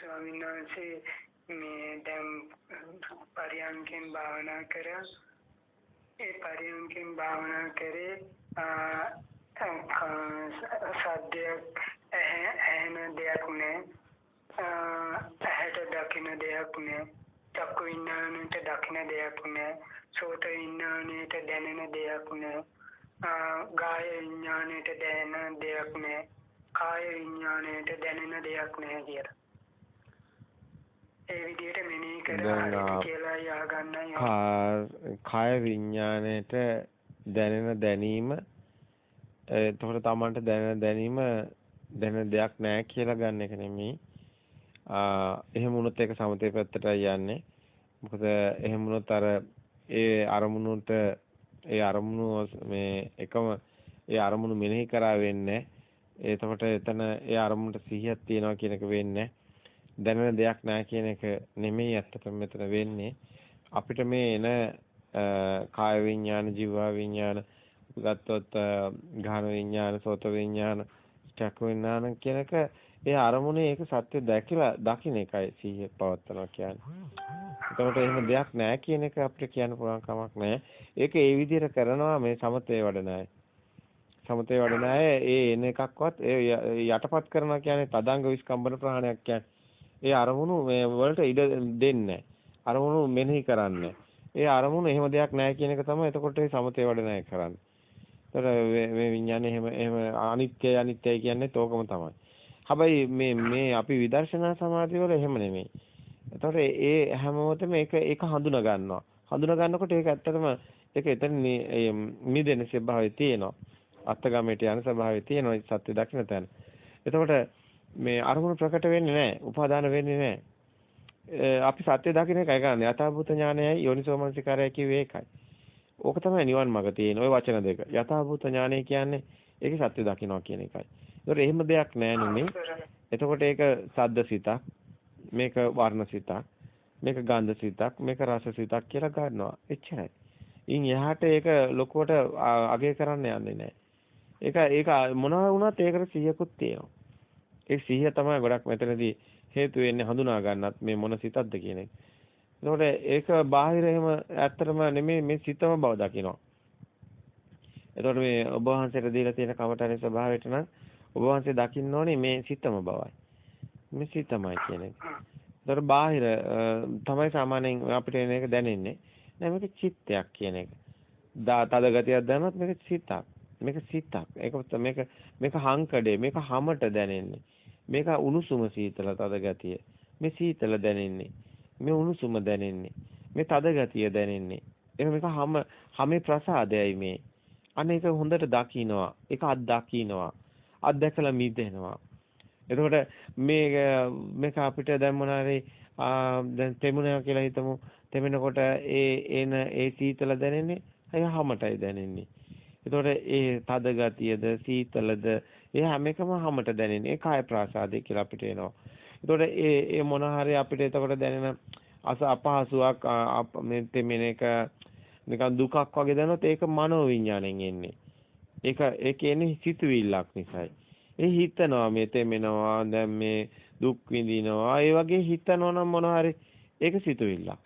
ස්වාමීන් වහන්සේ මේ දැන් පරියන්කෙන් භාවනා කරා. ඒ පරියන්කෙන් භාවනා කරේ සද්දයක් ඇහෙන දෙයක් නෑ. ඇහැට දකින දෙයක් නෑ. චක්කු විඥාණයට දකින දෙයක් නෑ. සෝත විඥාණයට දැනෙන දෙයක් නෑ. ගාය විඥාණයට දැනෙන දෙයක් නෑ. කාය විඥාණයට දැනෙන දෙයක් නෑ කියලා. ඒ විදිහට මෙනෙහි කරලා කියලා ය아가න්නයි කාය විඥාණයට දැනෙන දැනීම එතකොට තමන්ට දැනෙන දැනීම දැනෙන දෙයක් නෑ කියලා ගන්න එක නෙමෙයි. එහෙම වුණොත් ඒක සමතේ පැත්තටයි යන්නේ. මොකද එහෙම වුණොත් අර ඒ අරමුණුට ඒ අරමුණු මේ එකම ඒ අරමුණු මෙනෙහි කරා වෙන්නේ. එතකොට එතන ඒ අරමුණට සිහියක් තියනවා කියන එක වෙන්නේ. දැනෙන දෙයක් නැහැ කියන එක නෙමෙයි ඇත්තටම මෙතන වෙන්නේ. අපිට මේ එන කාය විඥාන, ජීව විඥාන ගත්තොත් ගාහන විඥාන, සෝත විඥාන, චක්ක විඥාන කියන එක ඒ අරමුණේ ඒක සත්‍ය දැකලා දකින්න එකයි සිහිය පවත්නවා කියන්නේ. එතකොට එහෙම දෙයක් නැහැ කියන එක අපිට කියන්න පුළුවන් කමක් නැහැ. ඒක ඒ විදිහට කරනවා මේ සමතේ වඩන අය. සමතේ වඩන අය ඒ එන එකක්වත් ඒ යටපත් කරනවා කියන්නේ තදංග විස්කම්බන ප්‍රහාණයක් කියන්නේ. ඒ අරමුණු මේ වලට ඉඩ දෙන්නේ අරමුණු මෙනෙහි කරන්නේ. ඒ අරමුණු එහෙම දෙයක් නැහැ කියන එක තමයි එතකොට ඒ සමතේ වඩන අය කරන්නේ. ඒතර මේ විඥානේ එහෙම එහෙම අනිත්‍යයි අනිත්‍යයි කියන්නේ තෝකම තමයි. හැබැයි මේ මේ අපි විදර්ශනා සමාධිය වල එහෙම නෙමෙයි. ඒතකොට ඒ හැමෝටම ඒක ඒක හඳුනා ගන්නවා. හඳුනා ගන්නකොට ඒක ඇත්තටම ඒක එතන නිදෙන ස්වභාවය තියෙනවා. අත්ගමයට යන ස්වභාවය තියෙනවා සත්‍ය දකින්න තැන. එතකොට මේ අරමුණු ප්‍රකට වෙන්නේ නැහැ. උපාදාන වෙන්නේ නැහැ. අපි සත්‍ය දකින්න එකයි කරන්නේ. යථාභූත ඥානයයි යෝනිසෝමනසිකාරයයි කිව්වේ ඒකයි. ඕක තමයි නිවන් මඟ තියෙන ওই වචන දෙක. යථාභූත ඥානය කියන්නේ ඒකේ සත්‍ය දකින්නවා කියන එකයි. ඒතකොට එහෙම දෙයක් නැහැ නෙමෙයි. එතකොට ඒක සද්ද සිතක්, මේක වර්ණ සිතක්, මේක ගන්ධ සිතක්, මේක රස සිතක් කියලා ගන්නවා. එච්චරයි. ඉන් එහාට ඒක ලොකුවට අගය කරන්න යන්නේ නැහැ. ඒක ඒක මොනවා වුණත් ඒකට සිහියකුත් තියෙනවා. ඒ සිහිය තමයි ගොඩක් මෙතනදී හේතු වෙන්නේ හඳුනා ගන්නත් මේ මොන සිතක්ද කියන එක. එතකොට ඒක බාහිර එහෙම ඇත්තටම නෙමෙයි මේ සිතම බව දකිනවා. එතකොට මේ ඔබ වහන්සේට දීලා තියෙන කමඨානේ ස්වභාවයට නම් ඔබ වහන්සේ දකින්න ඕනේ මේ සිතම බවයි. මේ සිතමයි කියන එක. එතකොට බාහිර තමයි සාමාන්‍යයෙන් අපිට එන එක දැනෙන්නේ. නෑ මේක චිත්තයක් කියන එක. තද ගතියක් දැනනොත් මේක සිතක්. මේක සිතක්. ඒක මේක මේක හංකඩේ මේක හැමට දැනෙන්නේ. මේක උණුසුම සීතල තද ගතිය. මේ සීතල දැනෙන්නේ. මේ උණුසුම දැනෙන්නේ. මේ තද ගතිය දැනෙන්නේ. එහෙනම් මේක හැම හැමේ ප්‍රසාදයයි මේ. අනේක හොඳට දකින්නවා. ඒක අත් දකින්නවා. අත්දැකලා මිදෙනවා. එතකොට මේ මේක අපිට දැන් මොනාරේ දැන් තෙමුණා කියලා හිතමු. තෙමෙනකොට ඒ එන ඒ සීතල දැනෙන්නේ අය හැමටයි දැනෙන්නේ. එතකොට ඒ තද ගතියද සීතලද ඒ හැම එකම හැමට දැනෙන්නේ. ඒ කාය ප්‍රාසාදේ කියලා අපිට එනවා. එතකොට ඒ ඒ මොන හරි අපිට එතකොට දැනෙන අස අපහසුයක් මේ තෙමෙන එක නිකන් දුකක් වගේ දැනනොත් ඒක මනෝ විඥාණයෙන් එන්නේ. ඒක ඒ කියන්නේ සිතුවිල්ලක් නිසායි. ඒ හිතනවා මේ තෙමෙනවා දැන් මේ දුක් විඳිනවා ඒ වගේ හිතනවා නම් මොන හරි ඒක සිතුවිල්ලක්.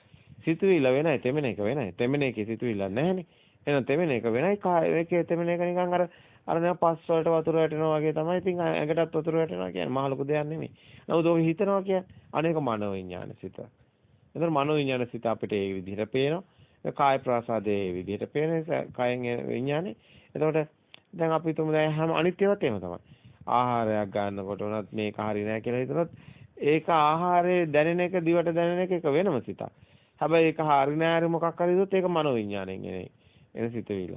සිතුවිල්ල වෙනයි තෙමෙන එක වෙනයි. තෙමෙන එකේ සිතුවිල්ලක් නැහැනේ. එහෙනම් තෙමෙන එක වෙනයි කාය ඒකේ තෙමෙන එක නිකන් අර අර නෑ පස් වලට වතුර වැටෙනවා වගේ තමයි ඉතින් ඇඟටත් වතුර වැටෙනවා කියන්නේ මහ ලොකු දෙයක් නෙමෙයි. නමුත් ඔක හිතනවා කියන්නේ අනේක මනෝ විඥාන සිත. එතන මනෝ විඥාන සිත අපිට ඒ විදිහට පේනවා. කාය ප්‍රාසාදයේ ඒ විදිහට පේන කයෙන් විඥානේ. එතකොට දැන් අපි තුමු දැන් හැම අනිත්‍යවත් එහෙම තමයි. ආහාරයක් ගන්නකොට උනත් මේක හරි නෑ කියලා හිතනොත් ඒක ආහාරයේ දැනෙන එක දිවට දැනෙන එක එක වෙනම සිතක්. හැබැයි ඒක හරි නෑ හරි මොකක් හරි හිතුවොත් ඒක මනෝ විඥාණයෙන් එන එන සිතවිල්ල.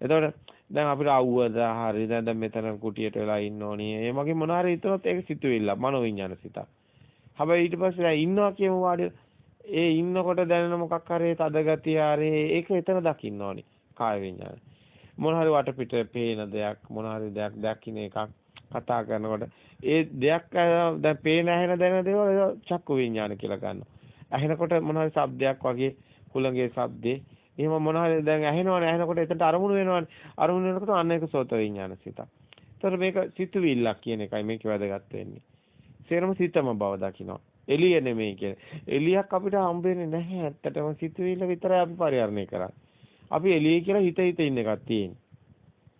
එතකොට දැන් අපිට අවුවද හරි දැන් දැන් මෙතන කුටියට වෙලා ඉන්න ඕනි. ඒ වගේ මොන හරි හිතනොත් ඒක සිතුවිල්ල මනෝවිඤ්ඤාණ සිතක්. හැබැයි ඊට පස්සේ දැන් ඉන්නවා කියමු වාඩි ඒ ඉන්නකොට දැනෙන මොකක් හරි තද ගතිය හරි ඒක එතන දකින්න ඕනි. කාය විඤ්ඤාණ. මොන හරි වටපිට පේන දෙයක් මොන හරි දෙයක් දකින්න එකක් කතා කරනකොට ඒ දෙයක් දැන් පේන ඇහෙන දැනෙන දේවල් චක්කු විඤ්ඤාණ කියලා ගන්නවා. ඇහෙනකොට මොන හරි ශබ්දයක් වගේ හුළඟේ ශබ්දේ එහෙම මොන හරි දැන් ඇහෙනවනේ ඇහෙනකොට එතනට අරමුණු වෙනවනේ. අරමුණු වෙනකොට අන්න ඒක සෝත විඥාන සිතක්. ඒතර මේක සිතුවිල්ලක් කියන එකයි මේක වැදගත් වෙන්නේ. සේරම සිතම බව දකිනවා. එළිය නෙමෙයි කියන්නේ. එළියක් අපිට හම්බෙන්නේ නැහැ. ඇත්තටම සිතුවිල්ල විතරයි අපි පරිහරණය කරන්නේ. අපි එළිය කියලා හිත හිත ඉන්න එකක් තියෙන්නේ.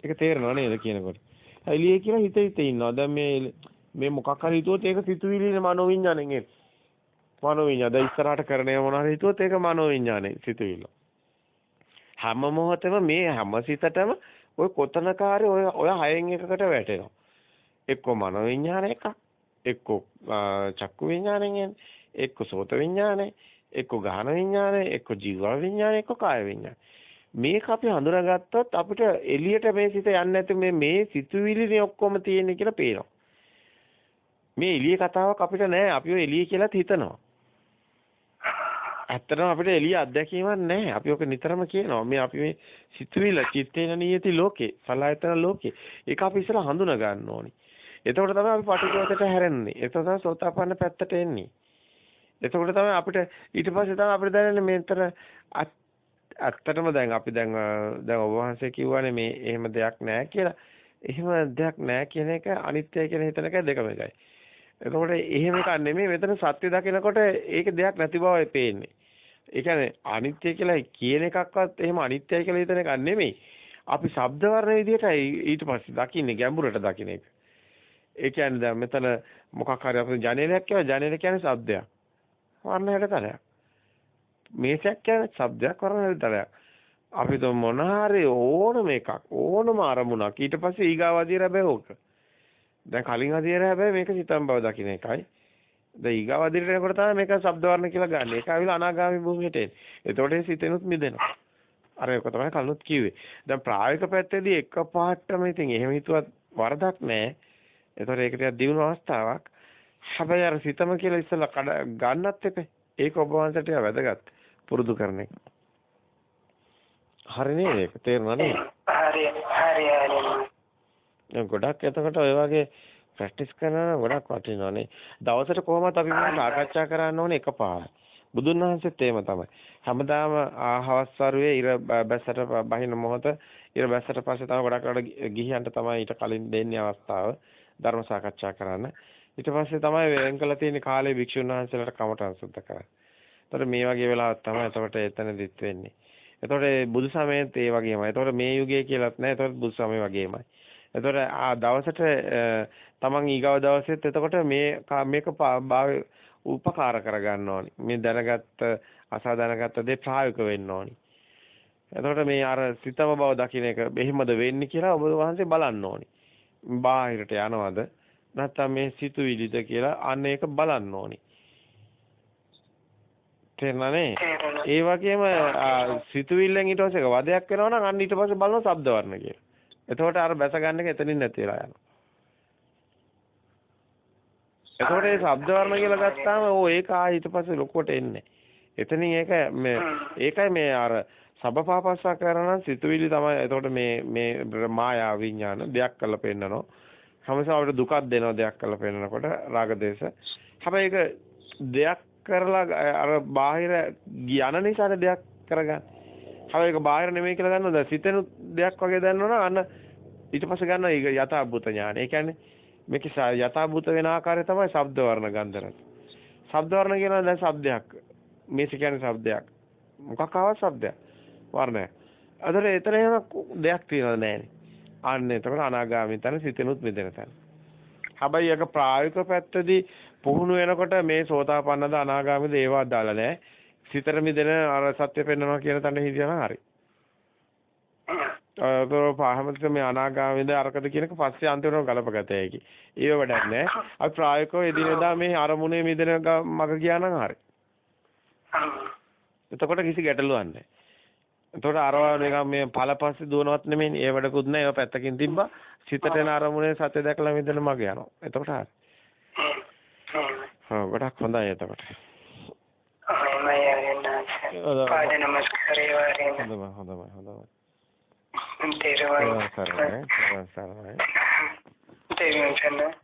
ඒක තේරෙනව නේද කියනකොට. එළිය කියලා හිත හිත ඉන්නවා. දැන් මේ මේ මොකක් හරි හිතුවොත් ඒක සිතුවිලිනේ මනෝවිඤ්ඤාණයෙන් එන්නේ. මනෝවිඤ්ඤාණ. දැන් ඉස්සරහට කරන්නේ මොනවා හරි හිතුවොත් ඒක මනෝවිඤ්ඤාණය සිතුවිල්ල. හැම මොහොතෙම මේ හැම සිතටම ඔය කොතනකාරී ඔය ඔය හයෙන් එකකට වැටෙනවා. එක්ක මනෝවිඤ්ඤාණ එකක්, එක්ක චක්කු විඤ්ඤාණයෙන් එන්නේ, එක්ක සෝත විඤ්ඤාණය, එක්ක ගාහන විඤ්ඤාණය, එක්ක ජීව විඤ්ඤාණය, එක්ක කාය විඤ්ඤාණය. මේක අපි හඳුනාගත්තොත් අපිට එළියට මේ සිත යන්නේ නැති මේ මේ සිතුවිලිනේ ඔක්කොම තියෙන්නේ කියලා පේනවා. මේ එළිය කතාවක් අපිට නෑ. අපි ඔය එළිය කියලාත් හිතනවා. ඇත්තටම අපිට එළිය අත්දැකීමක් නැහැ. අපි ඔක නිතරම කියනවා. මේ අපි මේ සිතුවිල්ල චිත්තේන නියති ලෝකේ, සලආයතන ලෝකේ. ඒක අපි ඉස්සලා හඳුනා ගන්න ඕනි. එතකොට තමයි අපි පටිඝාතයට හැරෙන්නේ. එතකොට තමයි සෝතාපන්න පැත්තට එන්නේ. එතකොට තමයි අපිට ඊට පස්සේ තමයි අපිට දැනෙන්නේ මේතර ඇත්තටම දැන් අපි දැන් දැන් ඔබ වහන්සේ කිව්වනේ මේ එහෙම දෙයක් නැහැ කියලා. එහෙම දෙයක් නැහැ කියන එක අනිත්‍යයි කියන හිතන එක දෙකම එකයි. එතකොට එහෙම එකක් නෙමෙයි මෙතන සත්‍ය දකිනකොට ඒක දෙයක් නැති බවයි පේන්නේ. ඒ කියන්නේ අනිත්‍ය කියලා කියන එකක්වත් එහෙම අනිත්‍යයි කියලා හිතන එකක් නෙමෙයි. අපි ශබ්ද වර්ණ විදිහටයි ඊට පස්සේ දකින්නේ ගැඹුරට දකින්න එක. ඒ කියන්නේ දැන් මෙතන මොකක් හරි අපේ ජනේලයක් කියව ජනේල කියන්නේ ශබ්දයක්. වර්ණ හැඩතලයක්. මේසයක් කියන්නේ ශබ්දයක් වර්ණ හැඩතලයක්. අපි તો මොන හරි ඕනම එකක් ඕනම අරමුණක් ඊට පස්සේ ඊගාවදී රැබෙවෝක. දැන් කලින් අධීර හැබැයි මේක සිතම් බව දකින්න එකයි. දැන් ඊගාව අධීරට එනකොට තමයි මේක ශබ්ද වර්ණ කියලා ගන්න. ඒක ආවිල අනාගාමී භූමියට එන්නේ. එතකොට ඒ සිතෙනුත් මිදෙනවා. අර ඒක තමයි කලිනුත් කිව්වේ. දැන් ප්‍රායෝගික පැත්තේදී එක පාටම ඉතින් එහෙම හිතුවත් වරදක් නැහැ. එතකොට ඒක ටිකක් දියුණු අවස්ථාවක්. හැබැයි අර සිතම කියලා ඉස්සලා ගන්නත් එපේ. ඒක ඔබ වහන්සේට වැදගත් පුරුදු කරන එක. හරි නේද ඒක තේරුණා නේද? හරි හරි හරි. ගොඩක් එතකොට ඔය වගේ ප්‍රැක්ටිස් කරනවා ගොඩක් වටිනවනේ. දවසට කොහොමද අපි මේ සාකච්ඡා කරන්න ඕනේ එකපාරයි. බුදුන් වහන්සේත් එහෙම තමයි. හැමදාම හවස් වරුවේ ඉර බැස්සට බහින මොහොත ඉර බැස්සට පස්සේ තමයි ගොඩක් රට ගිහියන්ට තමයි ඊට කලින් දෙන්නේ අවස්ථාව ධර්ම සාකච්ඡා කරන්න. ඊට පස්සේ තමයි වෙන් කළ තියෙන කාලේ භික්ෂුන් වහන්සේලාට කමටහන් සුද්ධ කරන්නේ. ඒතර මේ වගේ වෙලාවක් තමයි එතකොට එතනදිත් වෙන්නේ. එතකොට බුදු සමයේත් ඒ වගේමයි. එතකොට මේ යුගයේ කියලාත් නෑ. එතකොට බුදු සමය වගේමයි. එතකොට ආ දවසට තමන් ඊගව දවසෙත් එතකොට මේ මේක උපකාර කරගන්න ඕනි. මේ දැනගත්ත අසා දැනගත්ත දේ ප්‍රායෝගික වෙන්න ඕනි. එතකොට මේ අර සිතම බව දකින්න එක මෙහෙමද වෙන්නේ කියලා ඔබ වහන්සේ බලන්න ඕනි. බාහිරට යනවද නැත්නම් මේ සිතුවිලිද කියලා අන්න ඒක බලන්න ඕනි. තේරුණානේ? ඒ වගේම සිතුවිල්ලෙන් ඊට පස්සේ වදයක් වෙනවා නම් අන්න ඊට පස්සේ බලනවා ශබ්ද වර්ණ කියලා. එතකොට අර බැස ගන්න එක එතනින් නැති වෙලා යනවා. එතකොට මේ ශබ්ද වර්ණ කියලා ගත්තාම ඕ ඒක ආයි ඊට පස්සේ ලොකුවට එන්නේ. එතනින් ඒක මේ ඒකයි මේ අර සබපාපස්සා කරන සිතුවිලි තමයි එතකොට මේ මේ මායා විඥාන දෙයක් කරලා පෙන්නනවා. හැමසාවට දුකක් දෙනවා දෙයක් කරලා පෙන්නනකොට රාග දේශ. හැබැයි ඒක දෙයක් කරලා අර බාහිර යන නිසානේ දෙයක් කරගන්නේ. හැබැයි ඒක බාහිර නෙමෙයි කියලා දන්නවද? සිතෙනුත් දෙයක් වගේ දන්නවනම් අන්න ඊට පස්සේ ගන්නවා ඒක යථාභූත ඥාන. ඒ කියන්නේ මේක යථාභූත වෙන ආකාරය තමයි ශබ්ද වර්ණ ගන්ධ රස. ශබ්ද වර්ණ කියනවා දැන් ශබ්දයක්. මේක කියන්නේ ශබ්දයක්. මොකක් ආවත් ශබ්දයක්. වර්ණයක්. අතර එතන එහෙම දෙයක් තියනවද නැහැනේ. අන්න එතකොට අනාගාමී තන සිතෙනුත් මිදෙන තන. හැබැයි ඒක ප්‍රායෝගික පැත්තදී පුහුණු වෙනකොට මේ සෝතාපන්නද අනාගාමීද ඒවා අදාළ නැහැ. සිතට මිදෙන අර සත්‍ය පෙන්වනවා කියන තැන හිටියනම් හරි. ඒක පහමත මේ අනාගාමීද අරකද කියනක පස්සේ අන්තිමට ගලපගත හැකි. ඒව වැඩක් නෑ. අපි ප්‍රායෝගිකව එදිනෙදා මේ අරමුණේ මිදෙන මග ගියා නම් හරි. එතකොට කිසි ගැටලුවක් නෑ. එතකොට අරවා නිකන් මේ ඵලපස්සේ දුවනවත් නෙමෙයි. ඒ වැඩකුත් නෑ. ඒව පැත්තකින් තිබ්බා. සිතට එන අරමුණේ සත්‍ය දැකලා මිදෙන මග යනවා. එතකොට හරි. හා ගොඩක් හොඳයි එතකොට. එහෙමයි ආරෙන්න පාද නමස්කාරය වරෙන්න හොඳයි හොඳයි හොඳයි තේරුවන් සරණයි සරණයි තේරුවන්